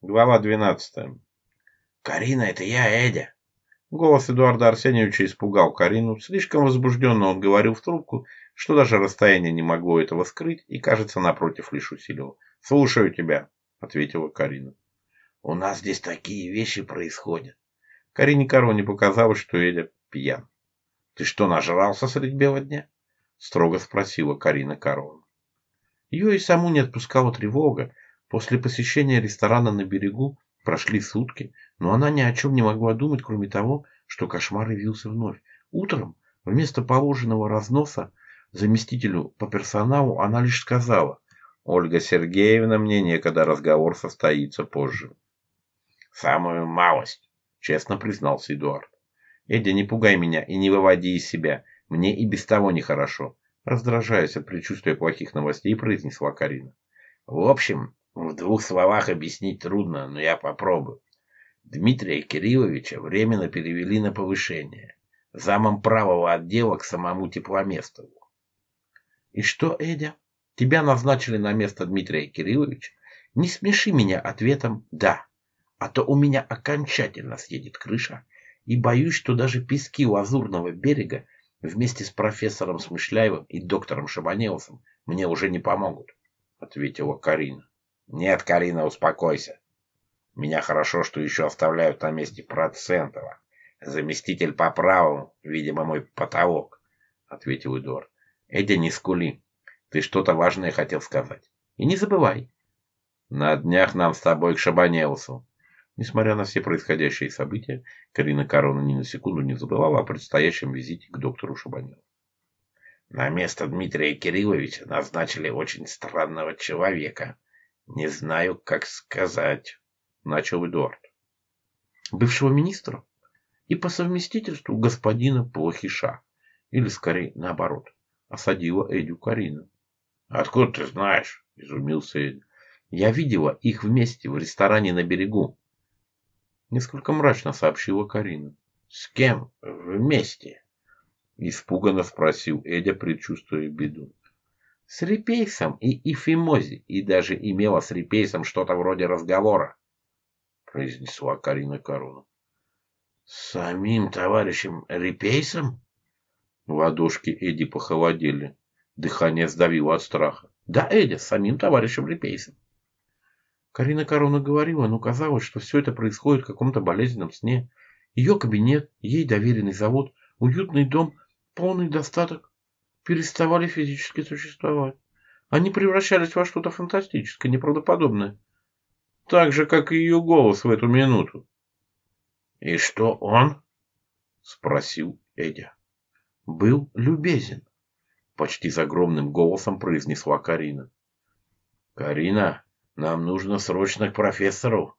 Глава 12. «Карина, это я, Эдя!» Голос Эдуарда Арсеньевича испугал Карину. Слишком возбужденно он говорил в трубку, что даже расстояние не могло этого скрыть, и, кажется, напротив, лишь усилил. «Слушаю тебя», — ответила Карина. «У нас здесь такие вещи происходят». Карине Короне показалось, что Эдя пьян. «Ты что, нажрался средь бела дня?» — строго спросила Карина Корона. Ее и саму не отпускала тревога, После посещения ресторана на берегу прошли сутки, но она ни о чем не могла думать, кроме того, что кошмар явился вновь. Утром, вместо положенного разноса заместителю по персоналу, она лишь сказала, «Ольга Сергеевна, мне некогда разговор состоится позже». «Самую малость», — честно признался Эдуард. «Эдя, не пугай меня и не выводи из себя. Мне и без того нехорошо», — раздражаясь от предчувствия плохих новостей, произнесла Карина. «В общем, в двух словах объяснить трудно, но я попробую. Дмитрия Кирилловича временно перевели на повышение. Замом правого отдела к самому Тепломестову. И что, Эдя? Тебя назначили на место Дмитрия Кирилловича? Не смеши меня ответом «да», а то у меня окончательно съедет крыша, и боюсь, что даже пески Лазурного берега вместе с профессором Смышляевым и доктором Шабанеусом мне уже не помогут, — ответила Карина. Нет, Карина, успокойся. Меня хорошо, что еще оставляют на месте Процентова. Заместитель по праву, видимо, мой потолок, ответил Эдуард. Эдя, не скули. Ты что-то важное хотел сказать. И не забывай. На днях нам с тобой к Шабанеусу. Несмотря на все происходящие события, Карина Корона ни на секунду не забывала о предстоящем визите к доктору Шабаневу. На место Дмитрия Кирилловича назначили очень странного человека, «Не знаю, как сказать», – начал Эдуард. «Бывшего министра и по совместительству господина Плохиша, или скорее наоборот, осадила Эдю Карина. «Откуда ты знаешь?» – изумился Эдю. «Я видела их вместе в ресторане на берегу», – несколько мрачно сообщила Карина. «С кем вместе?» – испуганно спросил Эдя, предчувствуя беду с Репейсом и Ифимози и даже имела с Репейсом что-то вроде разговора, произнесла Карина Корону. С самим товарищем Репейсом? Ладошки Эдди похолодели. Дыхание сдавило от страха. Да, Эдди, с самим товарищем Репейсом. Карина Корона говорила, но казалось, что все это происходит в каком-то болезненном сне. Ее кабинет, ей доверенный завод, уютный дом, полный достаток, переставали физически существовать. Они превращались во что-то фантастическое, неправдоподобное. Так же, как и ее голос в эту минуту. «И что он?» — спросил Эдя. «Был любезен», — почти загромным голосом произнесла Карина. «Карина, нам нужно срочно к профессору.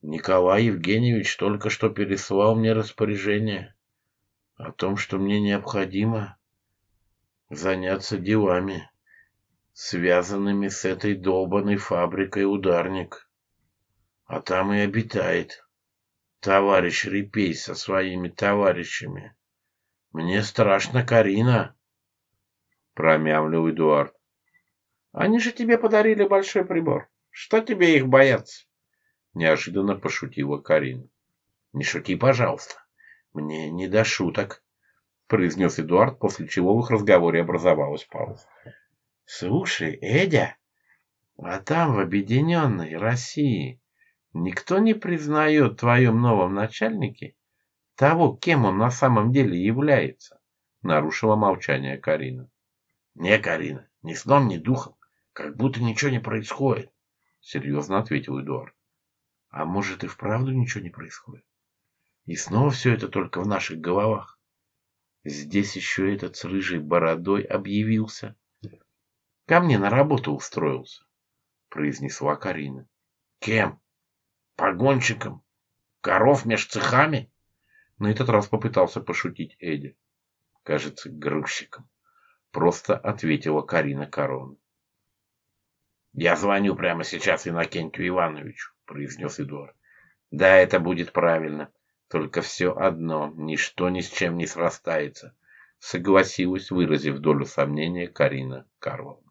Николай Евгеньевич только что переслал мне распоряжение о том, что мне необходимо заняться делами, связанными с этой долбанной фабрикой ударник. А там и обитает товарищ Репей со своими товарищами. Мне страшно, Карина, промямлил Эдуард. Они же тебе подарили большой прибор. Что тебе их бояться? Неожиданно пошутила Карина. Не шути, пожалуйста. Мне не до шуток, произнес Эдуард, после чего в их разговоре образовалась пауза. «Слушай, Эдя, а там в Объединенной России никто не признает в твоем новом начальнике того, кем он на самом деле является?» Нарушила молчание Карина. «Не, Карина, ни сном, ни духом. Как будто ничего не происходит», — серьезно ответил Эдуард. «А может и вправду ничего не происходит? И снова все это только в наших головах?» Здесь еще этот с рыжей бородой объявился. Ко мне на работу устроился, произнесла Карина. Кем? Погонщиком? Коров меж цехами? На этот раз попытался пошутить Эдди. Кажется, грузчиком. Просто ответила Карина Корона. «Я звоню прямо сейчас Иннокентию Ивановичу», — произнес Эдуард. «Да, это будет правильно», только все одно, ничто ни с чем не срастается, согласилась, выразив долю сомнения, Карина Карлова.